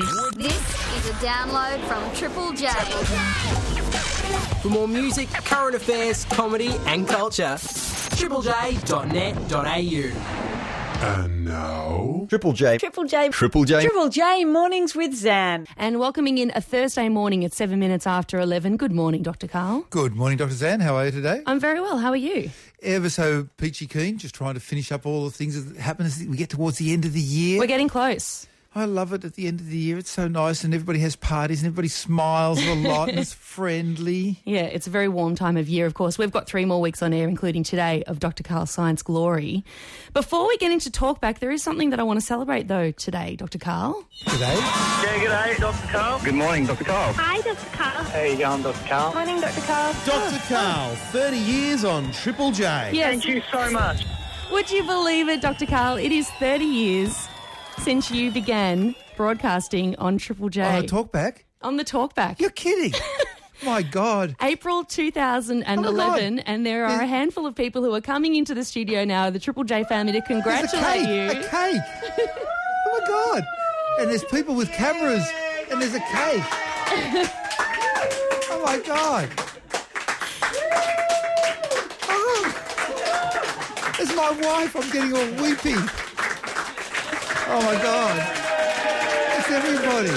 This is a download from Triple J. For more music, current affairs, comedy, and culture, triplej.net.au. And now, Triple J. Triple J. Triple J. Triple J mornings with Zan. And welcoming in a Thursday morning at seven minutes after 11. Good morning, Dr. Karl. Good morning, Dr. Zan. How are you today? I'm very well. How are you? Ever so peachy keen, just trying to finish up all the things that happen as we get towards the end of the year. We're getting close. I love it at the end of the year. It's so nice and everybody has parties and everybody smiles a lot and it's friendly. Yeah, it's a very warm time of year, of course. We've got three more weeks on air, including today, of Dr. Karl's Science Glory. Before we get into talkback, there is something that I want to celebrate, though, today, Dr. Karl. Today, Yeah, good day, Dr. Karl. Good morning, Dr. Karl. Hi, Dr. Karl. How you going, Dr. Karl? Morning, Dr. Karl. Dr. Oh. Karl, 30 years on Triple J. Yes. Thank you so much. Would you believe it, Dr. Karl? It is 30 years since you began broadcasting on Triple J. on a talk back. on the talkback. You're kidding. My God. April 2011, God. and there are a handful of people who are coming into the studio now, the Triple J family, to congratulate you. A cake. oh my God. And there's people with cameras and there's a cake. oh my God. Ah. Oh. It's my wife. I'm getting all weepy. Oh my God. It's everybody.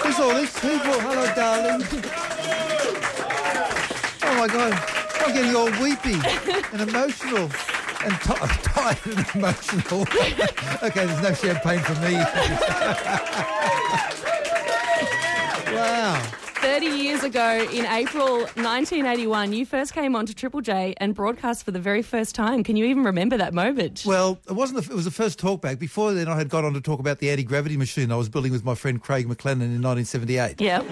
There's all these people. Hello, darling. Oh my God. I'm getting all weepy and emotional and ti tired and emotional. okay, there's no champagne for me. wow. 30 years ago, in April 1981, you first came on to Triple J and broadcast for the very first time. Can you even remember that moment? Well, it wasn't. The, it was the first talkback. Before then, I had got on to talk about the anti-gravity machine I was building with my friend Craig McLennan in 1978. yeah.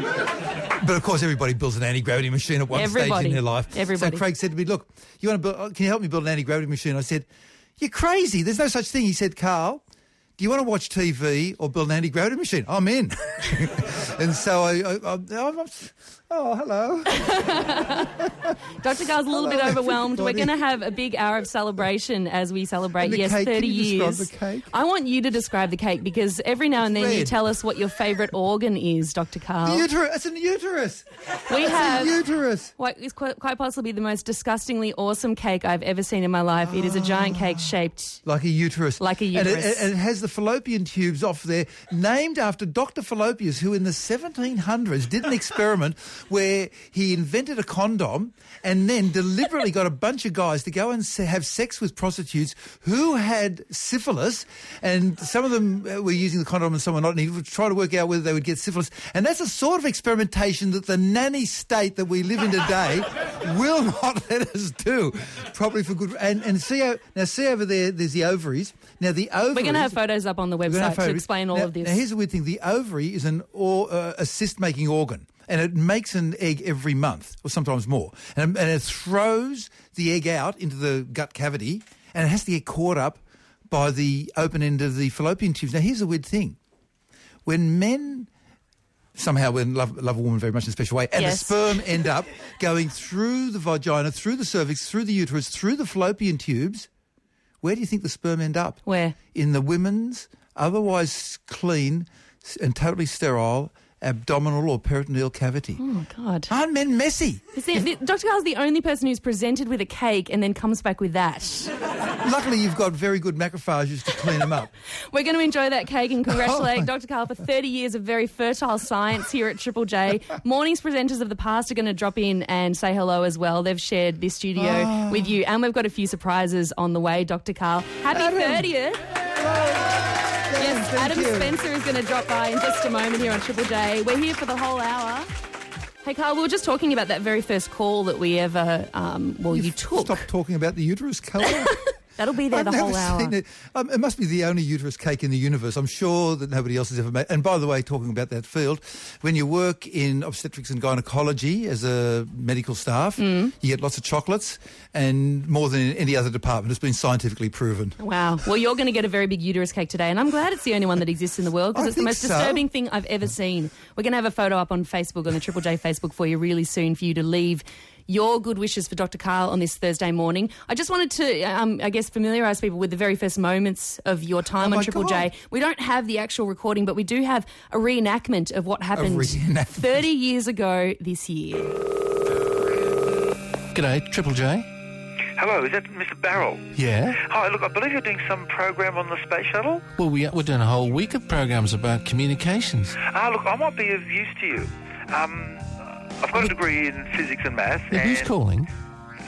But of course, everybody builds an anti-gravity machine at one stage in their life. Everybody. So Craig said to me, "Look, you want to build? Can you help me build an anti-gravity machine?" I said, "You're crazy. There's no such thing." He said, "Karl." Do you want to watch TV or build an anti-gravity machine? I'm in. and so I, I, I, I'm, oh, hello. Dr. Karl's a little bit Hello, overwhelmed. We're going to have a big hour of celebration as we celebrate, yes, cake. 30 Can you years. the cake? I want you to describe the cake because every now and then you tell us what your favourite organ is, Dr. The Karl. uterus. It's an uterus. we It's have. a uterus. What is quite, possibly the most disgustingly awesome cake I've ever seen in my life. It is a giant cake shaped. Like a uterus. Like a And it- uterus. And it, has the fallopian tubes off there, named after Dr. Fallopius, who in the 1700s did an experiment where he invented a condom and then deliberately got a bunch of guys to go and have sex with prostitutes who had syphilis. And some of them uh, were using the condom and some were not. And he would try to work out whether they would get syphilis. And that's a sort of experimentation that the nanny state that we live in today will not let us do. Probably for good. And, and see, now see over there, there's the ovaries. Now the ovaries. We're going to have photos up on the We're gonna have website to explain all Now- of this. Now, here's the weird thing: the ovary is an or, uh, a cyst-making organ, and it makes an egg every month, or sometimes more, and, and it throws the egg out into the gut cavity, and it has to get caught up by the open end of the fallopian tubes. Now, here's the weird thing: when men somehow when love, love a woman very much in a special way, and Yes. the sperm end up going through the vagina, through the cervix, through the uterus, through the fallopian tubes. Where do you think the sperm end up? Where? In the women's otherwise clean and totally sterile abdominal or peritoneal cavity. Oh, God. Aren't men messy? Is the- the- Dr. Karl's the only person who's presented with a cake and then comes back with that. Luckily, you've got very good macrophages to clean them up. We're going to enjoy that cake and congratulate Oh. Dr. Karl for 30 years of very fertile science here at Triple J. Mornings presenters of the past are going to drop in and say hello as well. They've shared this studio ah. with you, and we've got a few surprises on the way, Dr. Karl. Happy Adam. 30th. Yes, Thank Adam you. Spencer is going to drop by in just a moment here on Triple J. We're here for the whole hour. Hey, Karl, we were just talking about that very first call that we ever, um, well, you, took. Stop talking about the uterus colour. That'll be there I've the never whole hour. it. Um, it must be the only uterus cake in the universe. I'm sure that nobody else has ever made. And by the way, talking about that field, when you work in obstetrics and gynecology as a medical staff, Mm. you get lots of chocolates, and more than in any other department, it's been scientifically proven. Wow. Well, you're going to get a very big uterus cake today, and I'm glad it's the only one that exists in the world because it's the most so. disturbing thing I've ever seen. We're going to have a photo up on Facebook, on the Triple J Facebook for you really soon for you to leave your good wishes for Dr. Karl on this Thursday morning. I just wanted to, um, I guess, familiarise people with the very first moments of your time Oh on Triple God. J. We don't have the actual recording, but we do have a reenactment of what happened 30 years ago this year. G'day, Triple J. Hello, is that Mr. Barrell? Yeah. Hi, look, I believe you're doing some program on the space shuttle. Well, we, we're doing a whole week of programs about communications. Ah, look, I might be of use to you. Um, I've got a degree in physics and math. Now, who's calling?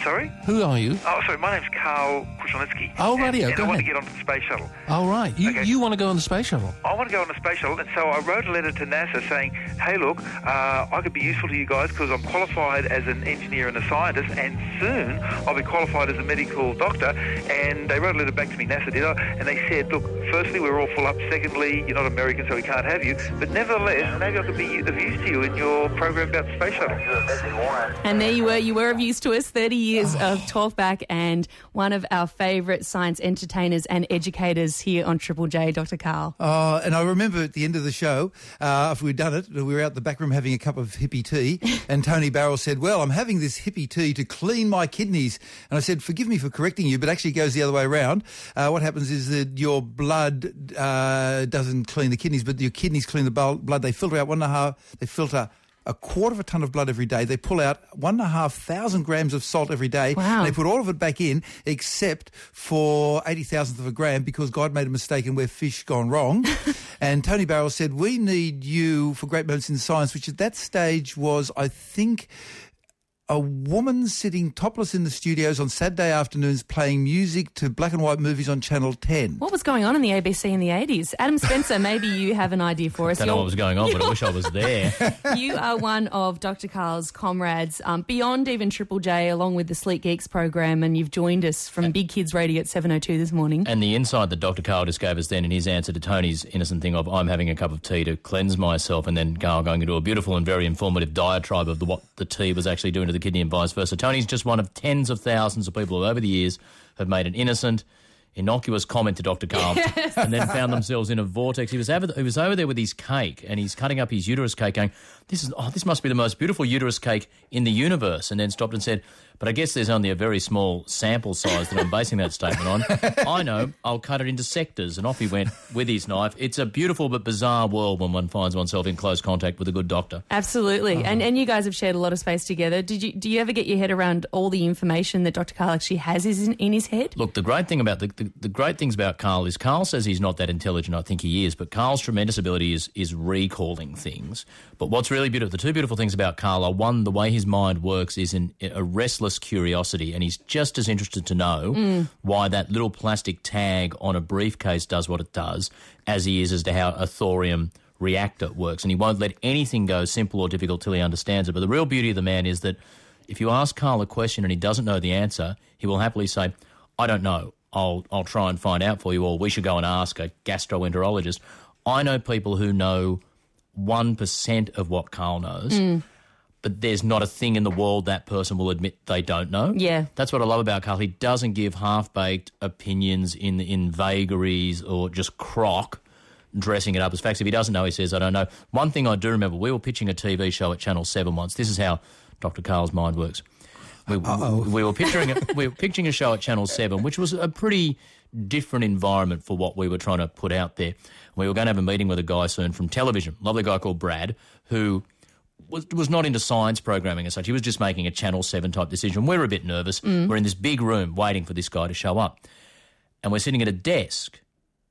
Sorry? Who are you? Oh, sorry, my name's Karl Kruszelnicki. Oh, and, radio, and go I want to get onto the space shuttle. Oh, right. You, Okay. you want to go on the space shuttle? I want to go on the space shuttle, and so I wrote a letter to NASA saying, "Hey, look, uh, I could be useful to you guys because I'm qualified as an engineer and a scientist, and soon I'll be qualified as a medical doctor." And they wrote a letter back to me, NASA did, and they said, "Look, firstly, we're all full up. Secondly, you're not American, so we can't have you. But nevertheless, maybe I could be of use to you in your program about the space shuttle." And there you were. You were of use to us. 30 years of talk back and one of our favourite science entertainers and educators here on Triple J, Dr. Karl. Uh, and I remember at the end of the show, uh, after we'd done it, we were out the back room having a cup of hippie tea, and Tony Barrell said, "Well, I'm having this hippie tea to clean my kidneys." And I said, "Forgive me for correcting you, but actually it goes the other way around. Uh, what happens is that your blood uh, doesn't clean the kidneys, but your kidneys clean the blood. They filter out one and a half. They filter." A quarter of a ton of blood every day. They pull out one and a half thousand grams of salt every day. Wow. They put all of it back in, except for eighty thousandth of a gram because God made a mistake and where fish gone wrong. and Tony Barrell said, "We need you for great moments in science," which at that stage was, I think. A woman sitting topless in the studios on Saturday afternoons playing music to black and white movies on Channel 10. What was going on in the ABC in the 80s? Adam Spencer, maybe you have an idea for us. I Don't know You're- what was going on, but I wish I was there. you are one of Dr. Karl's comrades um, beyond even Triple J, along with the Sleek Geeks program, and you've joined us from Big Kids Radio at 7.02 this morning. And the insight that Dr. Karl just gave us then in his answer to Tony's innocent thing of I'm having a cup of tea to cleanse myself, and then Karl going into a beautiful and very informative diatribe of the, what the tea was actually doing to the kidney and vice versa. Tony's just one of tens of thousands of people who over the years have made an innocent, innocuous comment to Dr. Karl and then found themselves in a vortex. He was, over, he was over there with his cake and he's cutting up his uterus cake going, this is oh, this must be the most beautiful uterus cake in the universe. And then stopped and said, but I guess there's only a very small sample size that I'm basing that statement on. I know, I'll cut it into sectors. And off he went with his knife. It's a beautiful but bizarre world when one finds oneself in close contact with a good doctor. Absolutely, Uh-huh. and and you guys have shared a lot of space together. Did you do you ever get your head around all the information that Dr. Karl actually has is in, in his head? Look, the great thing about the, the, the great things about Karl is Karl says he's not that intelligent. I think he is, but Karl's tremendous ability is is recalling things. But what's really beautiful, the two beautiful things about Karl are one, the way his mind works is in a restless curiosity, and he's just as interested to know mm. why that little plastic tag on a briefcase does what it does, as he is as to how a thorium reactor works, and he won't let anything go simple or difficult till he understands it. But the real beauty of the man is that if you ask Karl a question and he doesn't know the answer, he will happily say, I don't know. I'll, I'll try and find out for you, or we should go and ask a gastroenterologist. I know people who know 1% of what Karl knows, mm. but there's not a thing in the world that person will admit they don't know. Yeah. That's what I love about Karl. He doesn't give half baked opinions in, in vagaries or just crock dressing it up as facts. If he doesn't know, he says, I don't know. One thing I do remember, we were pitching a TV show at Channel 7 once. This is how Dr. Karl's mind works. We, we were picturing a, we were picturing a show at Channel 7, which was a pretty different environment for what we were trying to put out there. We were going to have a meeting with a guy soon from television, lovely guy called Brad, who was, was not into science programming as such. He was just making a Channel 7 type decision. We're a bit nervous. Mm. We're in this big room waiting for this guy to show up. And we're sitting at a desk.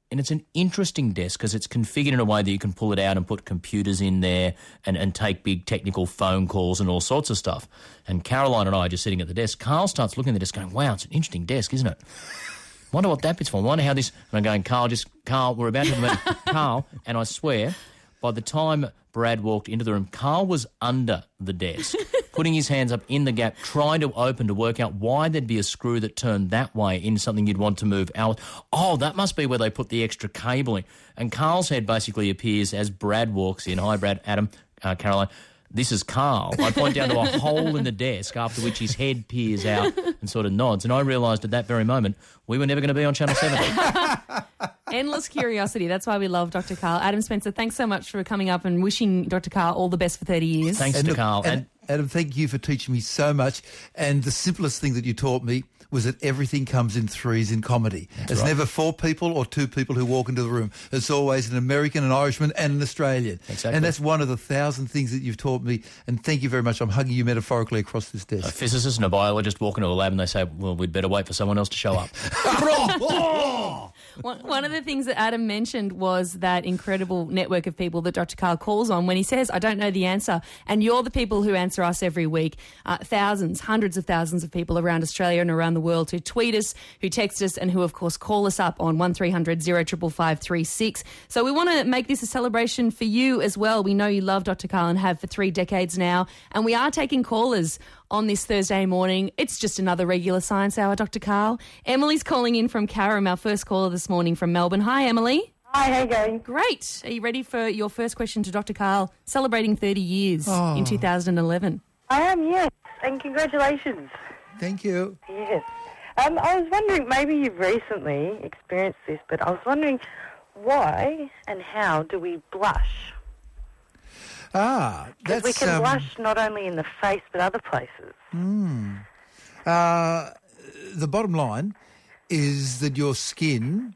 And it's an interesting desk because it's configured in a way that you can pull it out and put computers in there and, and take big technical phone calls and all sorts of stuff. And Caroline and I are just sitting at the desk. Karl starts looking at the desk going, wow, it's an interesting desk, isn't it? Wonder what that bit's for. Wonder how this. And I'm going, Karl, just Karl. We're about to have a meeting. Karl, and I swear, by the time Brad walked into the room, Karl was under the desk, putting his hands up in the gap, trying to open to work out why there'd be a screw that turned that way in something you'd want to move out. Oh, that must be where they put the extra cabling. And Karl's head basically appears as Brad walks in. Hi, Brad, Adam, uh, Caroline. This is Karl, I point down to a hole in the desk, after which his head peers out and sort of nods. And I realised at that very moment we were never going to be on Channel 7. Endless curiosity. That's why we love Dr. Karl. Adam Spencer, thanks so much for coming up and wishing Dr. Karl all the best for 30 years. Thanks And to look, Karl. and- And, Adam, thank you for teaching me so much. And the simplest thing that you taught me was that everything comes in threes in comedy. It's right. never four people or two people who walk into the room. It's always an American, an Irishman, and an Australian. Exactly. And that's one of the thousand things that you've taught me. And thank you very much. I'm hugging you metaphorically across this desk. a physicist and a biologist walk into a lab and they say, well, we'd better wait for someone else to show up. One, one of the things that Adam mentioned was that incredible network of people that Dr. Karl calls on when he says, I don't know the answer. And you're the people who answer us every week. Uh, thousands, hundreds of thousands of people around Australia and around the world who tweet us, who text us, and who, of course, call us up on 1300 055536. So we want to make this a celebration for you as well. We know you love Dr. Karl and have for three decades now. And we are taking callers on this Thursday morning. It's just another regular science hour, Dr. Karl. Emily's calling in from Carrum, our first caller this morning from Melbourne. Hi, Emily. Hi, how you going? Great. Are you ready for your first question to Dr. Karl, celebrating 30 years in 2011? I am, yes, and congratulations. Thank you. Yes. Um, I was wondering, maybe you've recently experienced this, but I was wondering why and how do we blush? Ah, that's we can um, blush not only in the face but other places. Uh, the bottom line is that your skin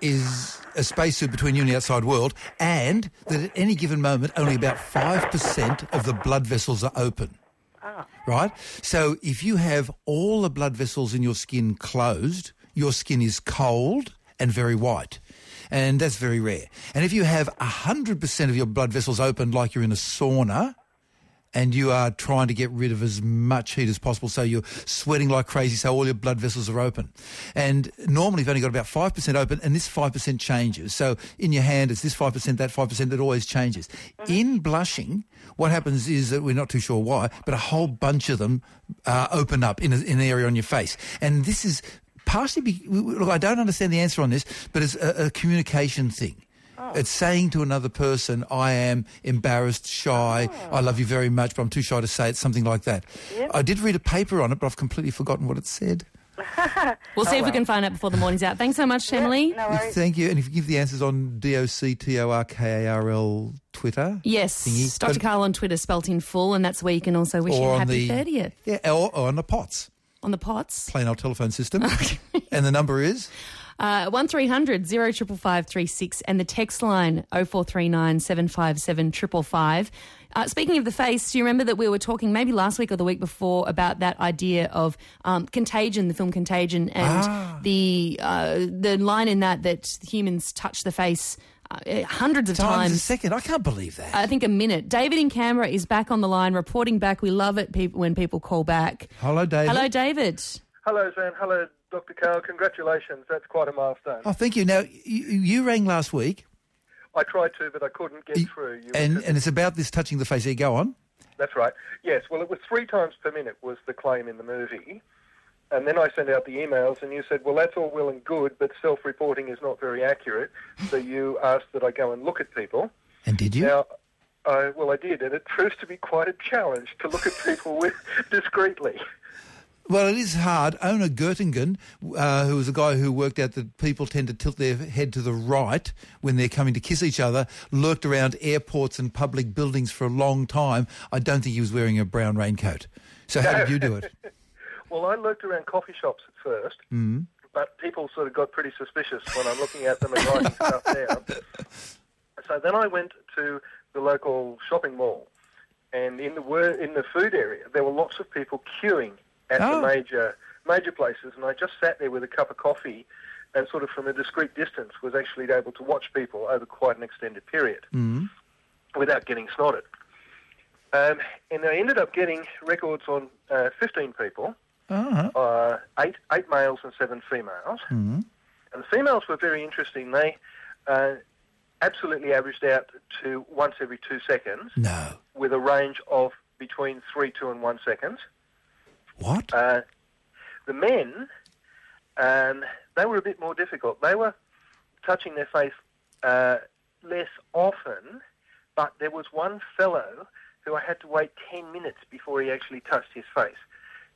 is a spacesuit between you and the outside world, and that at any given moment, only about 5% of the blood vessels are open. Ah. Right? So if you have all the blood vessels in your skin closed, your skin is cold and very white. And that's very rare. And if you have 100% of your blood vessels open like you're in a sauna, and you are trying to get rid of as much heat as possible, so you're sweating like crazy, so all your blood vessels are open. And normally you've only got about 5% open, and this 5% changes. So in your hand, it's this 5%, that 5%, it always changes. In blushing, what happens is that we're not too sure why, but a whole bunch of them uh, open up in, a, in an area on your face. And this is partially, be, look, I don't understand the answer on this, but it's a, a communication thing. Oh. It's saying to another person, I am embarrassed, shy, I love you very much, but I'm too shy to say it, something like that. I did read a paper on it, but I've completely forgotten what it said. We'll see if we can find out before the morning's out. Thanks so much, Emily. No worries. Thank you. And if you give the answers on D-O-C-T-O-R-K-A-R-L Twitter. Yes, Thingy. Dr. But- Karl on Twitter, spelt in full, and that's where you can also wish you a happy the 30th. Yeah, or, or on the POTS, On the pots. plain old telephone system. and the number is? Uh, 1300 055536 and the text line 0439 757 555. Uh, speaking of the face, do you remember that we were talking maybe last week or the week before about that idea of um, Contagion, the film Contagion, and Ah. the uh, the line in that that humans touch the face Uh, hundreds of Times a second. I can't believe that. I think a minute. David in Canberra is back on the line, reporting back. We love it peop when people call back. Hello, David. Hello, David. Hello, Zan. Hello, Dr. Karl. Congratulations. That's quite a milestone. Oh, thank you. Now, you, you rang last week, I tried to, but I couldn't get through. You and, and it's about this touching the face. Here, go on. That's right. Yes. Well, it was three times per minute was the claim in the movie. And then I sent out the emails, and you said, well, that's all well and good, but self-reporting is not very accurate. So you asked that I go and look at people. And did you? Now, I, well, I did, and it proves to be quite a challenge to look at people with discreetly. Well, it is hard. Onur Güntürkün, uh, who was a guy who worked out that people tend to tilt their head to the right when they're coming to kiss each other, lurked around airports and public buildings for a long time. I don't think he was wearing a brown raincoat. So how did you do it? Well, I lurked around coffee shops at first, Mm. but people sort of got pretty suspicious when I'm looking at them and writing stuff down. So then I went to the local shopping mall, and in the wor- in the food area, there were lots of people queuing at Oh. the major major places, and I just sat there with a cup of coffee, and sort of from a discreet distance was actually able to watch people over quite an extended period Mm. without getting snotted. Um, and I ended up getting records on uh, 15 people, Uh-huh. uh, eight, eight males and seven females. Mm. And the females were very interesting. They uh, absolutely averaged out to once every two seconds No. with a range of between three, two, and one seconds. What? Uh, the men, um, they were a bit more difficult. They were touching their face uh, less often, but there was one fellow who I had to wait 10 minutes before he actually touched his face.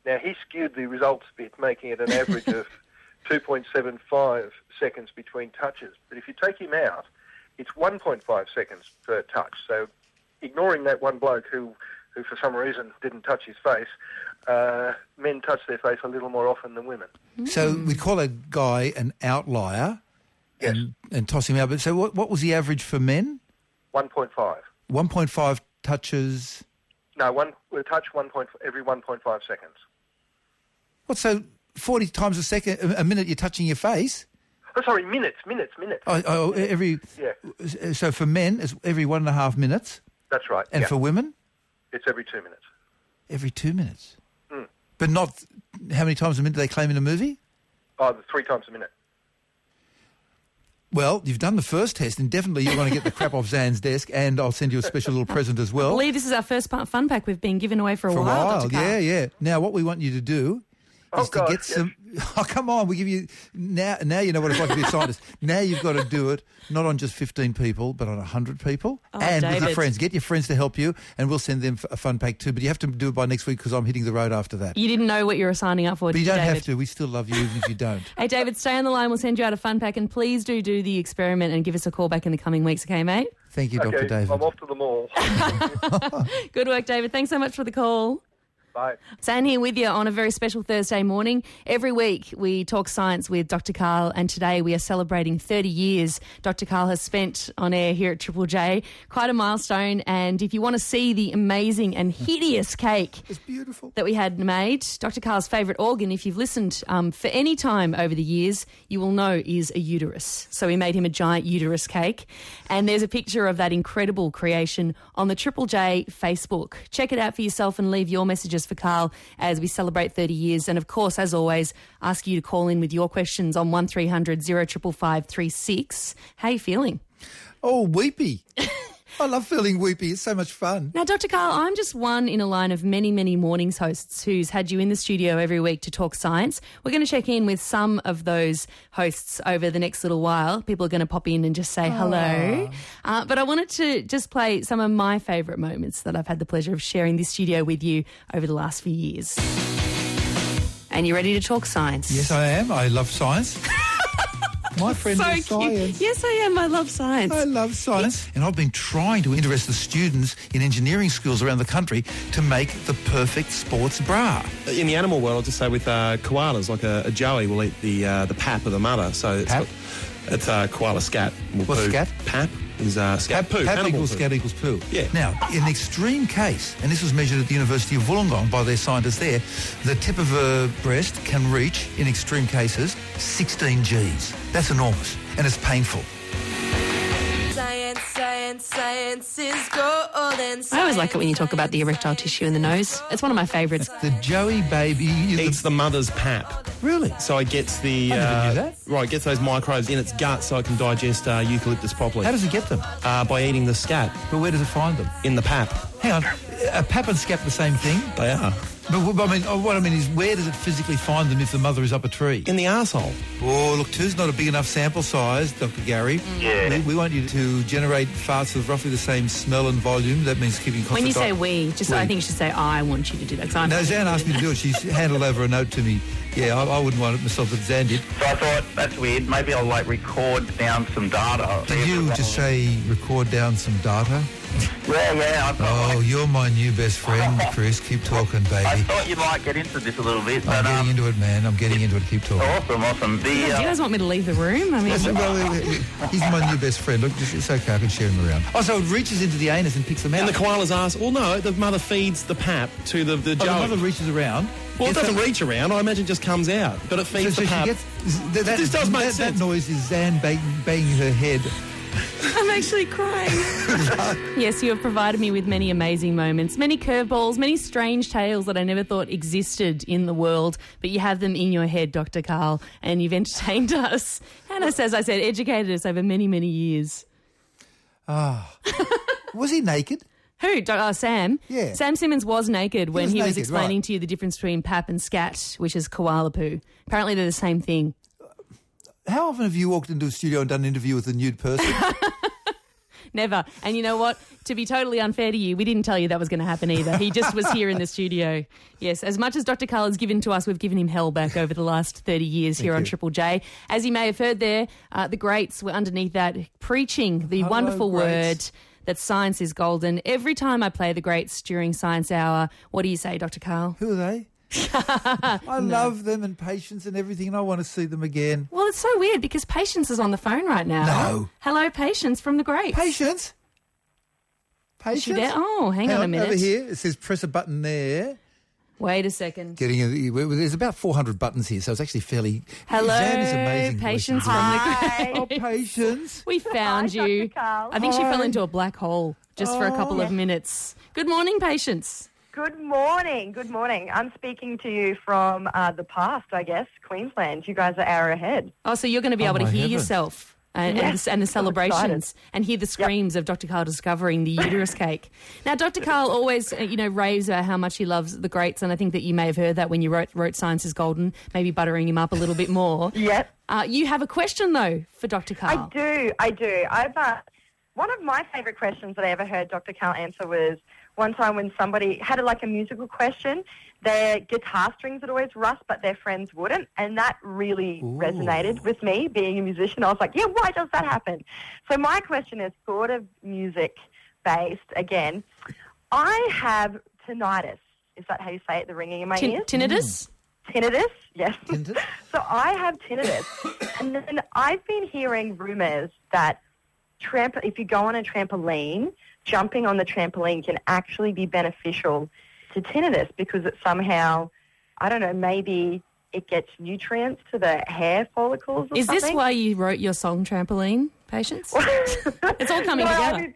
Now, he skewed the results a bit, making it an average of 2.75 seconds between touches. But if you take him out, it's 1.5 seconds per touch. So, ignoring that one bloke who, who for some reason didn't touch his face, uh, men touch their face a little more often than women. So we call a guy an outlier and, and toss him out. But so what, what was the average for men? 1.5. 1.5 touches. No, one a touch one point every 1.5 seconds. What, so 40 times a second, a a minute you're touching your face? Oh, sorry, minutes, minutes, minutes. Oh, oh, every. Yeah. So for men, it's every one and a half minutes. That's right. And yeah. for women, It's every two minutes. every two minutes. Mm. But not how many times a minute they claim in a movie? Oh, the three times a minute. Well, you've done the first test, and definitely you're going to get the crap off Zan's desk, and I'll send you a special little present as well. I well. believe this is our first pa- fun pack we've been given away for a for a while. while, Dr. Yeah, yeah. Now, what we want you to do Oh, is to God, get some. Oh, come on, we give you now. Now you know what it's like to be a scientist. Now you've got to do it not on just fifteen people, but on hundred people, Oh, and with your friends. Get your friends to help you, and we'll send them a fun pack too. But you have to do it by next week because I'm hitting the road after that. You didn't know what you were signing up for, But did you don't David? have to. We still love you even if you don't. Hey, David, stay on the line. We'll send you out a fun pack, and please do do the experiment and give us a call back in the coming weeks, okay, mate? Thank you, okay, Dr. David. I'm off to the mall. Good work, David. Thanks so much for the call. Bye. Zan here with you on a very special Thursday morning. Every week we talk science with Dr. Karl, and today we are celebrating 30 years Dr. Karl has spent on air here at Triple J. Quite a milestone, and if you want to see the amazing and hideous cake It's beautiful. that we had made, Dr. Karl's favourite organ, if you've listened um, for any time over the years, you will know is a uterus. So we made him a giant uterus cake, and there's a picture of that incredible creation on the Triple J Facebook. Check it out for yourself and leave your messages for Karl as we celebrate 30 years. And of course, as always, ask you to call in with your questions on 1300 055536. How you feeling? Oh, weepy. I love feeling weepy. It's so much fun. Now, Dr. Karl, I'm just one in a line of many, many mornings hosts who's had you in the studio every week to talk science. We're going to check in with some of those hosts over the next little while. People are going to pop in and just say hello. Uh, but I wanted to just play some of my favourite moments that I've had the pleasure of sharing this studio with you over the last few years. And you ready to talk science? Yes, I am. I love science. My friend So is cute. science. Yes, I am. I love science. I love science. And I've been trying to interest the students in engineering schools around the country to make the perfect sports bra. In the animal world, I'll just say with uh, koalas, like a, a joey will eat the uh, the pap of the mother. So it's, Pap? got- it's uh, koala scat. will What's poo. scat? Pap is uh, scat poo. Pap equals poo. scat equals poo. Yeah. Now, in an extreme case, and this was measured at the University of Wollongong by their scientists there, the tip of a breast can reach, in extreme cases, 16 Gs. That's enormous, and it's painful. Science, science, science is golden. I always like it when you talk about the erectile tissue in the nose. It's one of my favourites. The Joey baby... Eats the mother's pap. Really? So it gets the I never uh, knew that. right, it gets those microbes in its gut so it can digest uh, eucalyptus properly. How does it get them? Uh, by eating the scat. But where does it find them? In the pap. Hang on. Are pap and scat the same thing? They are. But what I mean, oh, what I mean is, where does it physically find them if the mother is up a tree? In the arsehole. Oh, look, two's not a big enough sample size, Dr. Gary. Mm. Yeah. We, we want you to generate farts with roughly the same smell and volume. That means keeping constant... When you say we, just I think you should say I want you to do that. 'cause I'm No, Zan asked me to do it. She's handed over a note to me. Yeah, I, I wouldn't want it myself, but Zan did. So I thought that's weird. Maybe I'll like record down some data. Did you just say record down some data? Yeah, yeah. I thought, Oh, you're my new best friend, Chris. Keep talking, baby. I thought you might get into this a little bit, I'm getting um, into it, man. I'm getting into it. Keep talking. awesome, awesome. The Do you uh, guys want me to leave the room? I mean, he's my new best friend. Look, it's it's okay. I can share him around. Oh, so it reaches into the anus and picks them out. And the koala's ass. Well, no, the mother feeds the pap to the the Oh, the mother reaches around. well, it doesn't them- reach around. I imagine it just comes out, but it feeds so the she pap. gets. That, that, This does make that, sense. That noise is Zan bang, banging her head. I'm actually crying. yes, you have provided me with many amazing moments, many curveballs, many strange tales that I never thought existed in the world, but you have them in your head, Dr. Karl, and you've entertained us. And as, as I said, educated us over many, many years. Ah. was he naked? Who? Uh, Sam? Yeah. Sam Simmons was naked when was he was explaining right. to you the difference between pap and scat, which is koala poo. Apparently they're the same thing. How often have you walked into a studio and done an interview with a nude person? Never. And you know what? To be totally unfair to you, we didn't tell you that was going to happen either. He just was here in the studio. Yes, as much as Dr. Karl has given to us, we've given him hell back over the last 30 years here on. Triple J. As you may have heard there, uh, the Grates were underneath that preaching the Hello, wonderful Grates. word that science is golden. Every time I play the Grates during Science Hour, what do you say, Dr. Karl? Who are they? I love them and patience and everything, and I want to see them again. Well, it's so weird because Patience is on the phone right now. No. Hello, Patience from the Grates. Patience? Is she Patience? there? Oh, hang, on a minute. Over here, it says press a button there. Wait a second. Getting a, there's about 400 buttons here, so it's actually fairly. Hello, Zan is amazing. Patience from Hi. the Oh, Patience. We found you. I think she fell into a black hole just for a couple of oh. minutes. Good morning, Patience. Good morning. Good morning. I'm speaking to you from uh, the past, I guess, Queensland. You guys are hour ahead. Oh, so you're going to be Oh, able to hear heavens. yourself and, and, Yes, the, and the celebrations and hear the screams of Dr. Karl discovering the uterus cake. Now, Dr. Karl always, uh, you know, raves about how much he loves the Grates, and I think that you may have heard that when you wrote, wrote Science is Golden, maybe buttering him up a little bit more. Yep. Uh, you have a question, though, for Dr. Karl. I do. I do. I've uh, one of my favourite questions that I ever heard Dr. Karl answer was one time when somebody had a, like a musical question. Their guitar strings would always rust, but their friends wouldn't, and that really resonated with me. Being a musician, I was like, "Yeah, why does that happen?" So my question is sort of music based. Again, I have tinnitus. Is that how you say it? The ringing in my Tin- ears. tinnitus? Mm. Tinnitus, yes. so I have tinnitus, and then I've been hearing rumours that tramp- if you go on a trampoline, jumping on the trampoline can actually be beneficial to tinnitus because it somehow, I don't know, maybe it gets nutrients to the hair follicles. Or Is this why you wrote your song Trampoline, Patience? it's all coming I together. mean,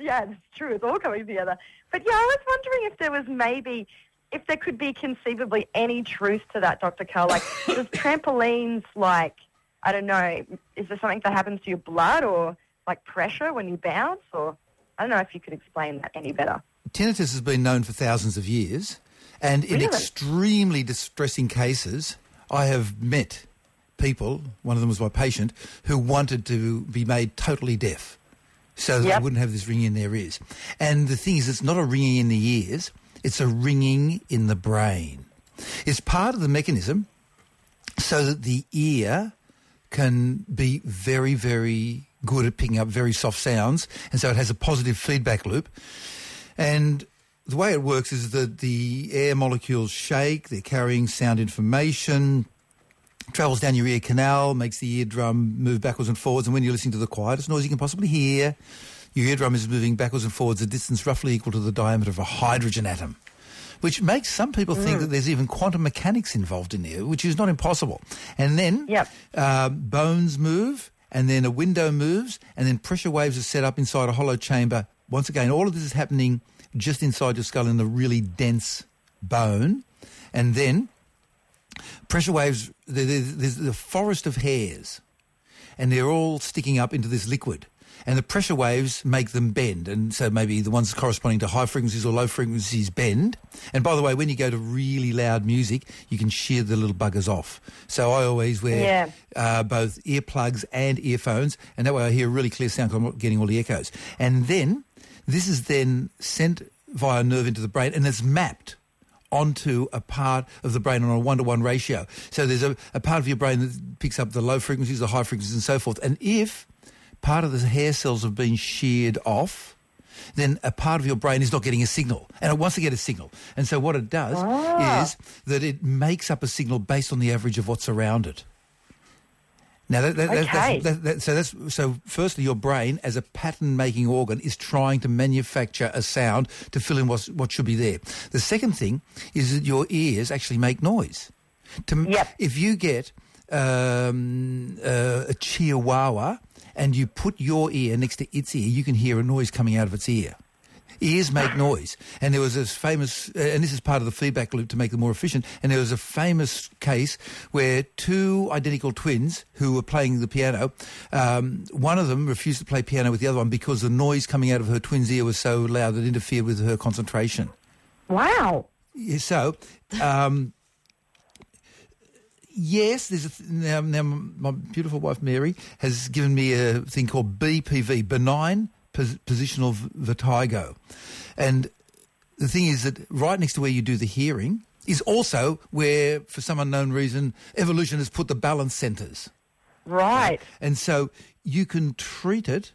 yeah, it's true. It's all coming together. But yeah, I was wondering if there was maybe, if there could be conceivably any truth to that, Dr. Karl. Like, does trampolines, like, I don't know, is there something that happens to your blood or like pressure when you bounce? Or I don't know if you could explain that any better. Tinnitus has been known for thousands of years, and in Really? extremely distressing cases, I have met people, one of them was my patient, who wanted to be made totally deaf so that they wouldn't have this ringing in their ears. And the thing is, it's not a ringing in the ears, it's a ringing in the brain. It's part of the mechanism so that the ear can be very, very good at picking up very soft sounds, and so it has a positive feedback loop. And the way it works is that the air molecules shake, they're carrying sound information, travels down your ear canal, makes the eardrum move backwards and forwards, and when you're listening to the quietest noise you can possibly hear, your eardrum is moving backwards and forwards a distance roughly equal to the diameter of a hydrogen atom. Which makes some people think that there's even quantum mechanics involved in there, which is not impossible. And then uh, bones move, and then a window moves, and then pressure waves are set up inside a hollow chamber. Once again, all of this is happening just inside your skull in a really dense bone. And then pressure waves, there's, a forest of hairs, and they're all sticking up into this liquid. And the pressure waves make them bend. And so maybe the ones corresponding to high frequencies or low frequencies bend. And by the way, when you go to really loud music, you can shear the little buggers off. So I always wear uh, both earplugs and earphones, and that way I hear a really clear sound I'm not getting all the echoes. And then this is then sent via a nerve into the brain, and it's mapped onto a part of the brain on a one-to-one ratio. So there's a, a part of your brain that picks up the low frequencies, the high frequencies, and so forth. And if part of the hair cells have been sheared off, then a part of your brain is not getting a signal, and it wants to get a signal. And so what it does Ah. is that it makes up a signal based on the average of what's around it. Now, that, that, Okay. that's, that, that, so that's so. Firstly, your brain, as a pattern-making organ, is trying to manufacture a sound to fill in what's, what should be there. The second thing is that your ears actually make noise. To, If you get um, uh, a chihuahua and you put your ear next to its ear, you can hear a noise coming out of its ear. Ears make noise. And there was this famous, uh, and this is part of the feedback loop to make them more efficient, and there was a famous case where two identical twins who were playing the piano, um, one of them refused to play piano with the other one because the noise coming out of her twin's ear was so loud that it interfered with her concentration. Wow. Yeah, So, um, yes, there's a th- now, now my beautiful wife Mary has given me a thing called BPV, benign pos- positional vertigo. And the thing is that right next to where you do the hearing is also where, for some unknown reason, evolution has put the balance centers. Right. And so you can treat it,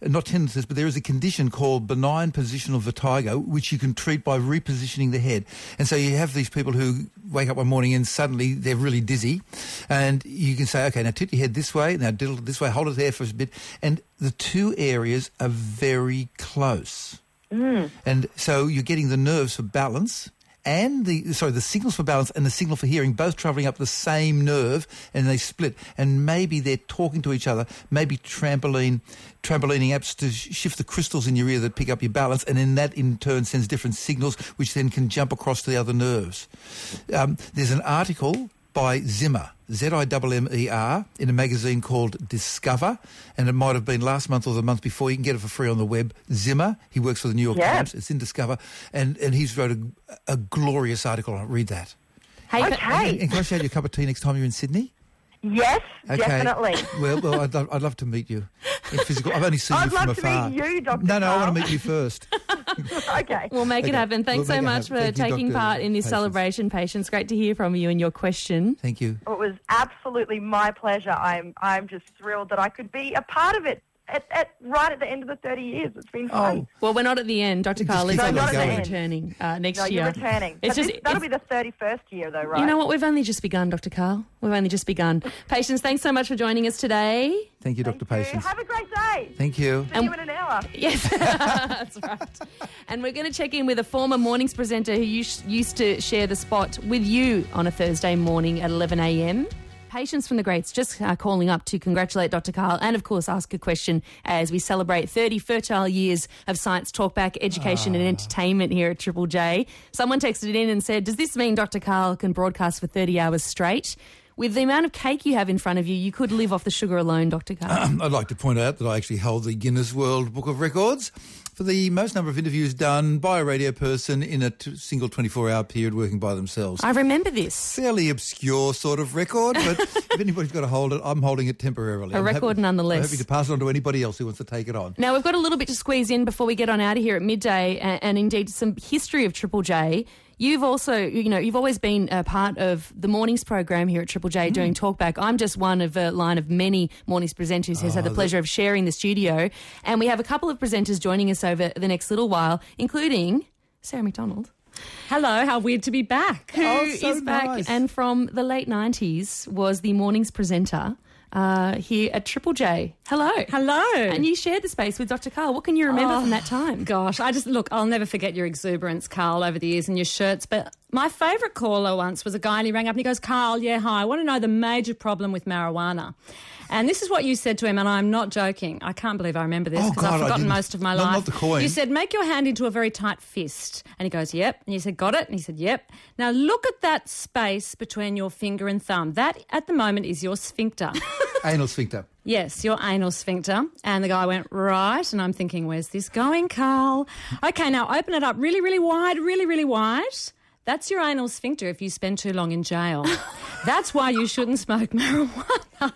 not tinnitus, but there is a condition called benign positional vertigo, which you can treat by repositioning the head. And so you have these people who wake up one morning and suddenly they're really dizzy. And you can say, okay, now tip your head this way, now diddle it this way, hold it there for a bit. And the two areas are very close. Mm. And so you're getting the nerves for balance and the sorry the signals for balance and the signal for hearing both travelling up the same nerve and they split. And maybe they're talking to each other. Maybe trampoline trampolining apps to sh- shift the crystals in your ear that pick up your balance and then that in turn sends different signals which then can jump across to the other nerves. Um, there's an article by Zimmer, Z-I-M-M-E-R, in a magazine called Discover, and it might have been last month or the month before. You can get it for free on the web. Zimmer, he works for the New York Yeah. Times. It's in Discover, and, and he's wrote a, a glorious article. Read that. Hey, And, Okay. and can I show you a cup of tea next time you're in Sydney? Yes, Okay. definitely. Well, well I'd, love- I'd love to meet you in physical. I've only seen I'd you from love to meet you, Dr. No, no, I want to meet you first. okay. We'll make it happen. Thanks We'll so much happen. for Thank taking Dr. part in this Patience. celebration, Patience. Great to hear from you and your question. Thank you. It was absolutely my pleasure. I'm I'm just thrilled that I could be a part of it at, at right at the end of the 30 years. It's been fun. Well, we're not at the end. Dr. Karl is keep on not at the end. returning uh, next no, year. you're returning. It's But just this- that'll it's- be the 31st year, though, right? You know what? We've only just begun, Dr. Karl. We've only just begun. Patience, thanks so much for joining us today. Thank you, Dr. Thank you. Patience. Have a great day. Thank you. See you in an hour. Yes, that's right. And we're going to check in with a former mornings presenter who used to share the spot with you on a Thursday morning at 11 a.m. Patience from the Grates just uh, calling up to congratulate Dr. Karl and, of course, ask a question as we celebrate 30 fertile years of science talkback, education, and entertainment here at Triple J. Someone texted in and said, Does this mean Dr. Karl can broadcast for 30 hours straight? With the amount of cake you have in front of you, you could live off the sugar alone, Dr. Karl. I'd like to point out that I actually hold the Guinness World Book of Records for the most number of interviews done by a radio person in a t- single 24-hour period working by themselves. I remember this. Fairly obscure sort of record, but if anybody's got to hold it, I'm holding it temporarily. A I'm record happy, nonetheless. I'm happy to pass it on to anybody else who wants to take it on. Now, we've got a little bit to squeeze in before we get on out of here at midday, and, and indeed some history of Triple J. You've also, you know, you've always been a part of the mornings program here at Triple J mm. doing Talkback. I'm just one of a line of many mornings presenters who's had the oh, pleasure of sharing the studio. And we have a couple of presenters joining us over the next little while, including Sarah McDonald. Hello, how weird to be back. who is Oh, so back nice. and from the late 90s was the mornings presenter uh, here at Triple J. Hello. Hello. And you shared the space with Dr. Karl. What can you remember Oh, from that time? Gosh, I just look, I'll never forget your exuberance, Karl, over the years and your shirts. But my favourite caller once was a guy and he rang up and he goes, Karl, yeah, hi, I want to know the major problem with marijuana. And this is what you said to him, and I'm not joking. I can't believe I remember this Oh, because I I've forgotten most of my not- life. not the coin. You said, make your hand into a very tight fist. And he goes, yep. And you said, got it? And he said, yep. Now look at that space between your finger and thumb. That, at the moment, is your sphincter. Anal sphincter. Yes, your anal sphincter. And the guy went, right. And I'm thinking, where's this going, Karl? Okay, now open it up really, really wide, really, really wide. That's your anal sphincter if you spend too long in jail. That's why you shouldn't smoke marijuana. I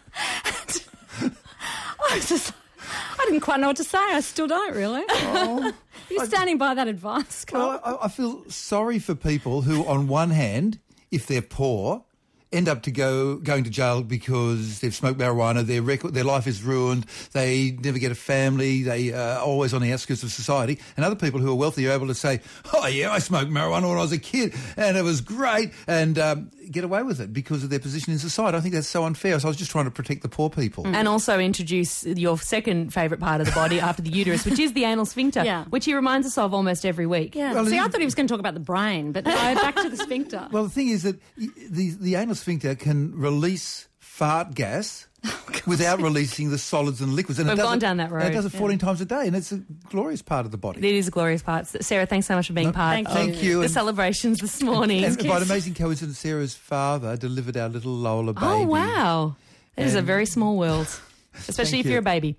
was just, I didn't quite know what to say. I still don't really. Oh. You're standing by that advice, Karl. Well, I, I feel sorry for people who, on one hand, if they're poor, end up to go going to jail because they've smoked marijuana. Their record, their life is ruined. They never get a family. They are always on the outskirts of society. And other people who are wealthy are able to say, "Oh yeah, I smoked marijuana when I was a kid, and it was great," and um, get away with it because of their position in society. I think that's so unfair. So I was just trying to protect the poor people. And also introduce your second favourite part of the body after the uterus, which is the anal sphincter, Yeah. which he reminds us of almost every week. yeah. Well, See, I thought he was going to talk about the brain, but no, back to the sphincter. Well, the thing is that the the anal sphincter can release fart gas oh, without releasing the solids and liquids. And We've gone it- down that and road, It does it 14 times a day, and it's a glorious part of the body. It is a glorious part. Sarah, thanks so much for being part thank of Thank you. the And- celebrations this morning. And by an amazing coincidence, Sarah's father delivered our little Lola oh, baby. oh, wow. It is a very small world. especially Thank if you. you're a baby.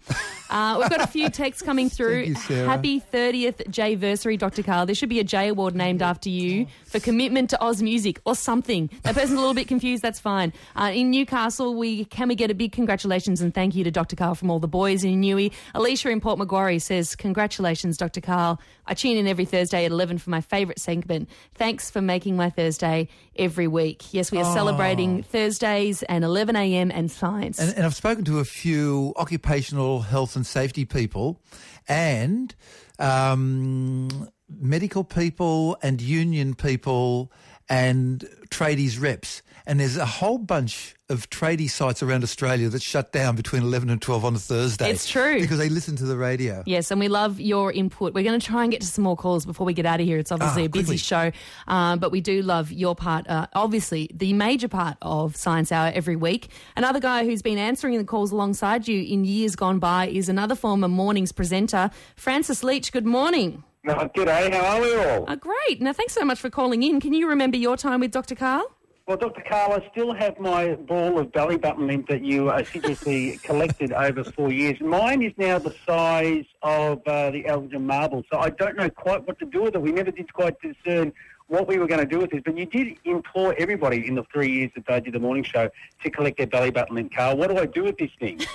Uh, we've got a few texts coming through. you. Happy 30th J-versary, Dr. Karl. There should be a J award named after you for commitment to Oz music or something. That person's a little bit confused. That's fine. Uh, in Newcastle, we can we get a big congratulations and thank you to Dr. Karl from all the boys in Newey. Alicia in Port Macquarie says, "Congratulations, Dr. Karl. I tune in every Thursday at 11 for my favourite segment. Thanks for making my Thursday every week. Yes, we are Oh. celebrating Thursdays and 11 a.m. and science. And, and I've spoken to a few occupational health and safety people and um, medical people and union people and tradies reps. And there's a whole bunch of tradie sites around Australia that shut down between 11 and 12 on a Thursday. It's true. Because they listen to the radio. Yes, and we love your input. We're going to try and get to some more calls before we get out of here. It's obviously Ah, a busy quickly. show, um, but we do love your part. Uh, obviously, the major part of Science Hour every week. Another guy who's been answering the calls alongside you in years gone by is another former mornings presenter, Francis Leach. Good morning. No, g'day, how are we all? Uh, great. Now, thanks so much for calling in. Can you remember your time with Dr. Karl? Well, Dr. Karl, I still have my ball of belly button lint that you assiduously collected over four years. Mine is now the size of uh, the Elgin marble, so I don't know quite what to do with it. We never did quite discern what we were going to do with this, but you did implore everybody in the three years that I did the morning show to collect their belly button lint. Karl, what do I do with this thing?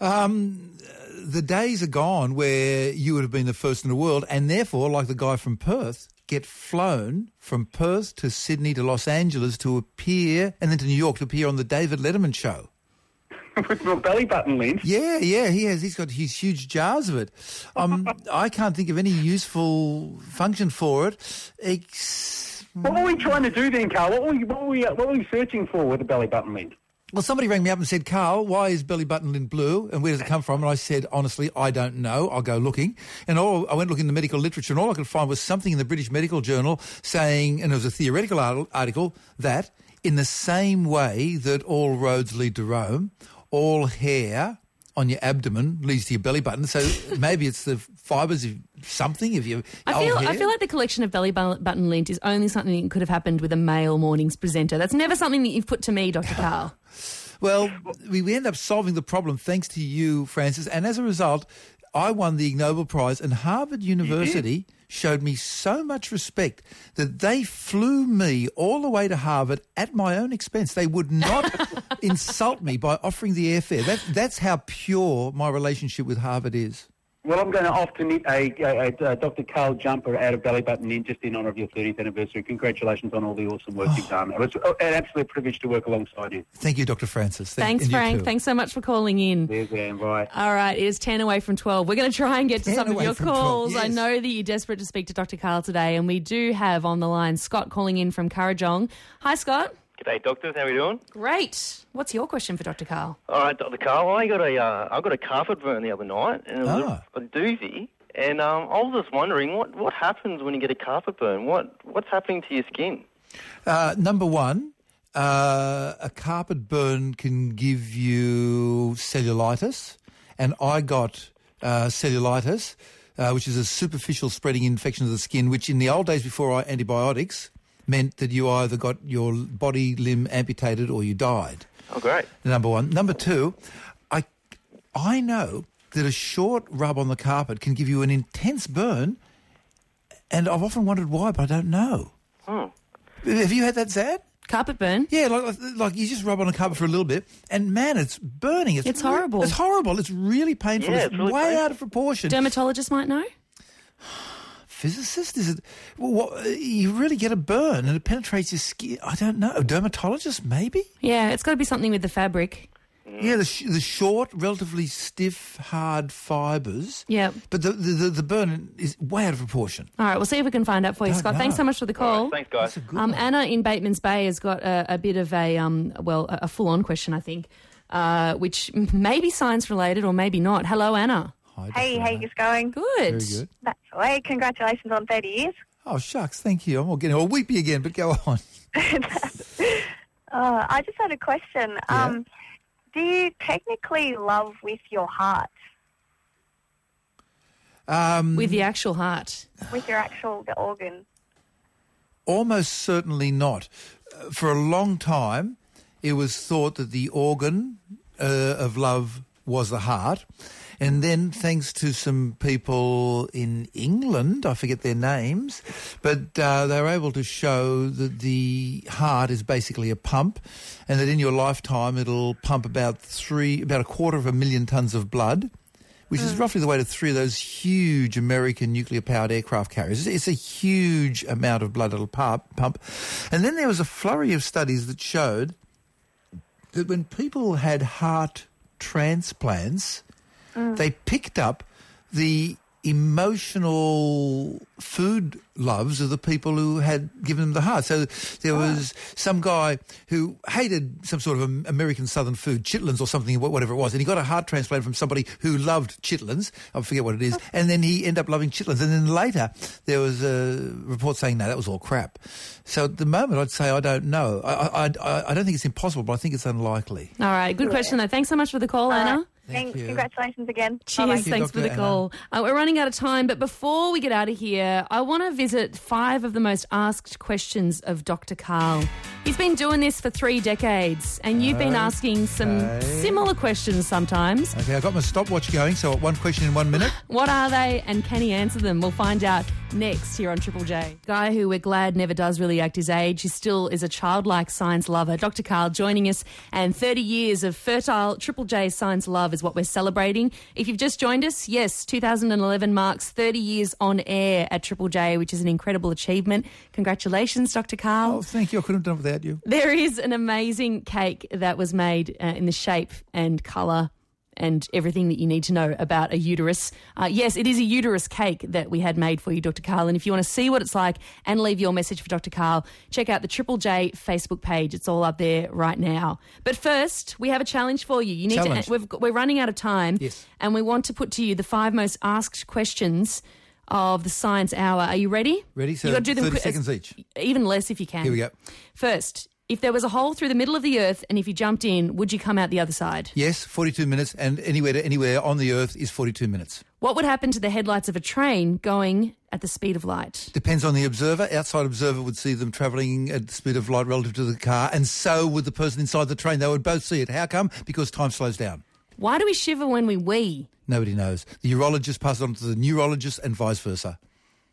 Um, the days are gone where you would have been the first in the world, and therefore, like the guy from Perth, get flown from Perth to Sydney to Los Angeles to appear, and then to New York to appear on the David Letterman show. with your belly button lint? Yeah, yeah, he has. He's got his huge jars of it. Um, I can't think of any useful function for it. Ex- What were we trying to do then, Karl? What were we, what were we, what were we searching for with the belly button lint? Well, somebody rang me up and said, Karl, why is belly button lint blue and where does it come from? And I said, honestly, I don't know. I'll go looking. And all, I went looking in the medical literature and all I could find was something in the British Medical Journal saying, and it was a theoretical article, that in the same way that all roads lead to Rome, all hair on your abdomen leads to your belly button. So maybe it's the fibres of something if you I feel, I feel like the collection of belly button lint is only something that could have happened with a male mornings presenter. That's never something that you've put to me, Dr. Karl. Well, we, we end up solving the problem thanks to you, Francis. And as a result, I won the Ig Nobel Prize, and Harvard University showed me so much respect that they flew me all the way to Harvard at my own expense. They would not insult me by offering the airfare. That, that's how pure my relationship with Harvard is. Well, I'm going to off to knit a, a, a, Dr. Karl jumper out of belly button lint just in honour of your 30th anniversary. Congratulations on all the awesome work you've done. It was an absolute privilege to work alongside you. Thank you, Dr. Francis. Thank- Thanks, Frank. Thanks so much for calling in. There's Dan, bye. All right, it is 10 away from 12. We're going to try and get to 10 some of your from 12, calls. I know that you're desperate to speak to Dr. Karl today, and we do have on the line Scott calling in from Kurrajong. Hi, Scott. G'day, doctors. How are we doing? Great. What's your question for Dr. Karl? All right, Dr. Karl. I got a uh, I got a carpet burn the other night, and it was Ah. a, a doozy. And um, I was just wondering what, what happens when you get a carpet burn. What what's happening to your skin? Uh, number one, uh, a carpet burn can give you cellulitis, and I got uh, cellulitis, uh, which is a superficial spreading infection of the skin, which in the old days before I- antibiotics meant that you either got your body limb amputated or you died. Oh, great. Number one. Number two, I I know that a short rub on the carpet can give you an intense burn, and I've often wondered why, but I don't know. Hmm. Have you had that, Zan? Carpet burn? Yeah, like, like you just rub on a carpet for a little bit, and man, it's burning. It's, It's horrible. It's horrible. It's really painful. Yeah, it's, it's really way painful. out of proportion. Dermatologist might know. Physicist? Is it? Well, what, you really get a burn, and it penetrates your skin. I don't know. A dermatologist, maybe? Yeah, it's got to be something with the fabric. Yeah, the, sh- the short, relatively stiff, hard fibres. Yeah. But the, the, the, the burn is way out of proportion. All right, we'll see if we can find out for you, Don't Scott. Thanks so much for the call. Thanks, guys. Um, Anna in Bateman's Bay has got a, a bit of a, um, well, a, a full-on question, I think, uh, which m- may be science-related or maybe not. Hello, Anna. Hey, how you just going? Good. Very good. That's the way. Congratulations on 30 years. Oh, shucks, thank you. I'm all getting all weepy again, but go on. Uh, I just had a question. Um, do you technically love with your heart, Um, With the actual heart. with your actual the organ? Almost certainly not. Uh, For a long time, it was thought that the organ uh, of love was the heart. And then, thanks to some people in England, I forget their names, but uh, they were able to show that the heart is basically a pump, and that in your lifetime it'll pump about three, about a quarter of a million tons of blood. Which is roughly the weight of three of those huge American nuclear-powered aircraft carriers. It's a huge amount of blood it'll pump. pump. And then there was a flurry of studies that showed that when people had heart transplants, mm. they picked up the emotional food loves of the people who had given them the heart. So there ah. was some guy who hated some sort of American southern food, chitlins or something, whatever it was, and he got a heart transplant from somebody who loved chitlins. I forget what it is. Oh. And then he ended up loving chitlins. And then later there was a report saying, no, that was all crap. So at the moment, I'd say I don't know. I, I, I, I don't think it's impossible, but I think it's unlikely. All right, good question though. Thanks so much for the call, Anna. Thanks. Congratulations again. Cheers. Bye-bye. Thanks for the call. Uh, we're running out of time, but before we get out of here, I want to visit five of the most asked questions of Dr. Karl. He's been doing this for three decades, and you've been asking some Okay. similar questions sometimes. Okay, I've got my stopwatch going, so one question in one minute. What are they, and can he answer them? We'll find out next here on Triple J. Guy who we're glad never does really act his age. He still is a childlike science lover. Dr. Karl joining us, and 30 years of fertile Triple J science love is what we're celebrating. If you've just joined us, yes, 2011 marks 30 years on air at Triple J, which is an incredible achievement. Congratulations, Dr. Karl. Oh, thank you. I couldn't have done it without you. There is an amazing cake that was made uh, in the shape and colour and everything that you need to know about a uterus. Uh, yes, it is a uterus cake that we had made for you, Dr. Karl. And if you want to see what it's like and leave your message for Dr. Karl, check out the Triple J Facebook page. It's all up there right now. But first, we have a challenge for you. You need Challenge. to. We've, we're running out of time. Yes. And we want to put to you the five most asked questions of the Science Hour. Are you ready? Ready? So you got to do them 30 quick- seconds each. Even less if you can. Here we go. First, if there was a hole through the middle of the earth and if you jumped in, would you come out the other side? Yes, 42 minutes, and anywhere to anywhere on the earth is 42 minutes. What would happen to the headlights of a train going at the speed of light? Depends on the observer. Outside observer would see them travelling at the speed of light relative to the car, and so would the person inside the train. They would both see it. How come? Because time slows down. Why do we shiver when we wee? Nobody knows. The urologist passes on to the neurologist and vice versa.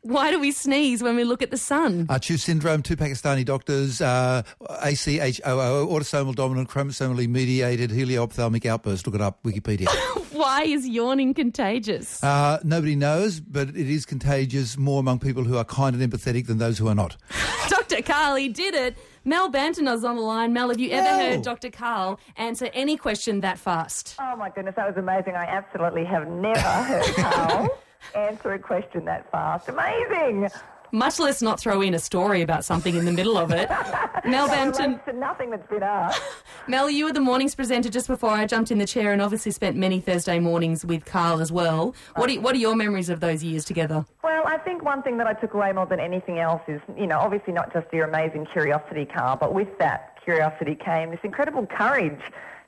Why do we sneeze when we look at the sun? ACHOO syndrome, two Pakistani doctors, uh, ACHOO, autosomal dominant, chromosomally mediated helioophthalmic outburst. Look it up, Wikipedia. Why is yawning contagious? uh, nobody knows, but it is contagious more among people who are kind and empathetic than those who are not. Dr. Karl, he did it. Mel Bampton's on the line. Mel, have you ever No. heard Dr. Karl answer any question that fast? Oh my goodness, that was amazing. I absolutely have never heard Karl answer a question that fast. Amazing. Much less not throw in a story about something in the middle of it. Mel Bampton. to nothing that's been asked. Mel, you were the mornings presenter just before I jumped in the chair and obviously spent many Thursday mornings with Karl as well. What are, what are your memories of those years together? Well, I think one thing that I took away more than anything else is, you know, obviously not just your amazing curiosity, Karl, but with that curiosity came this incredible courage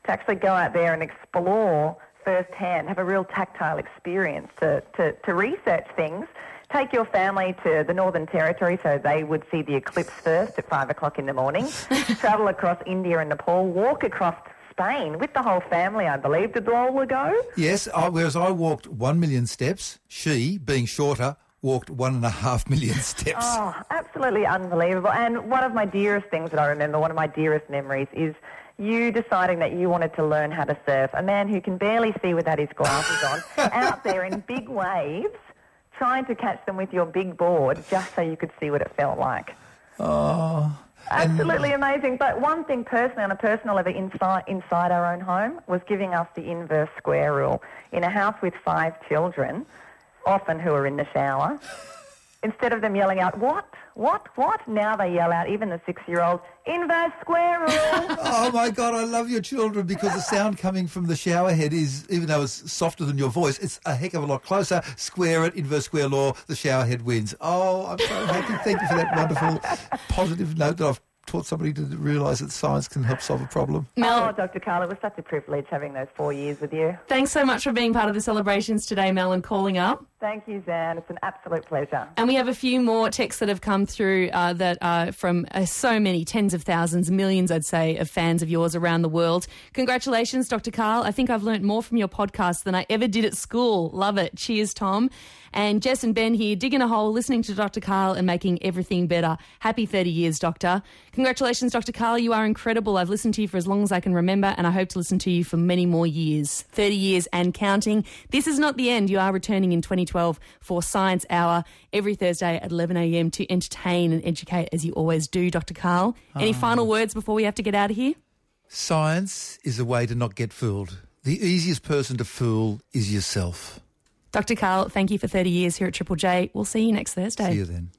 to actually go out there and explore firsthand, have a real tactile experience to, to, to research things. Take your family to the Northern Territory so they would see the eclipse first at five o'clock in the morning. Travel across India and Nepal, walk across Spain with the whole family, I believe. Did all go? Yes, I, whereas I walked one million steps, she, being shorter, walked one and a half million steps. Oh, absolutely unbelievable. And one of my dearest things that I remember, one of my dearest memories is you deciding that you wanted to learn how to surf. A man who can barely see without his glasses on, out there in big waves, trying to catch them with your big board just so you could see what it felt like. Oh. Absolutely amazing. But one thing personally, on a personal level, inside, inside our own home, was giving us the inverse square rule. In a house with five children, often who are in the shower, instead of them yelling out, what, what, what, now they yell out, even the six-year-old, inverse square rule. oh my God, I love your children because the sound coming from the shower head is, even though it's softer than your voice, it's a heck of a lot closer. Square it, inverse square law, the shower head wins. Oh, I'm so happy. Thank you for that wonderful positive note that I've taught somebody to realise that science can help solve a problem. oh, Dr. Karl, it was such a privilege having those four years with you. Thanks so much for being part of the celebrations today, Mel, and calling up. Thank you, Zan. It's an absolute pleasure. And we have a few more texts that have come through uh, that are from uh, so many tens of thousands, millions, I'd say, of fans of yours around the world. Congratulations, Dr. Karl. I think I've learnt more from your podcast than I ever did at school. Love it. Cheers, Tom. And Jess and Ben here, digging a hole, listening to Dr. Karl and making everything better. Happy 30 years, Doctor. Congratulations, Dr. Karl. You are incredible. I've listened to you for as long as I can remember, and I hope to listen to you for many more years 30 years and counting. This is not the end. You are returning in 2012 for Science Hour every Thursday at 11 a.m. to entertain and educate as you always do, Dr. Karl. Any Ah. final words before we have to get out of here? Science is a way to not get fooled. The easiest person to fool is yourself. Dr. Karl, thank you for 30 years here at Triple J. We'll see you next Thursday. See you then.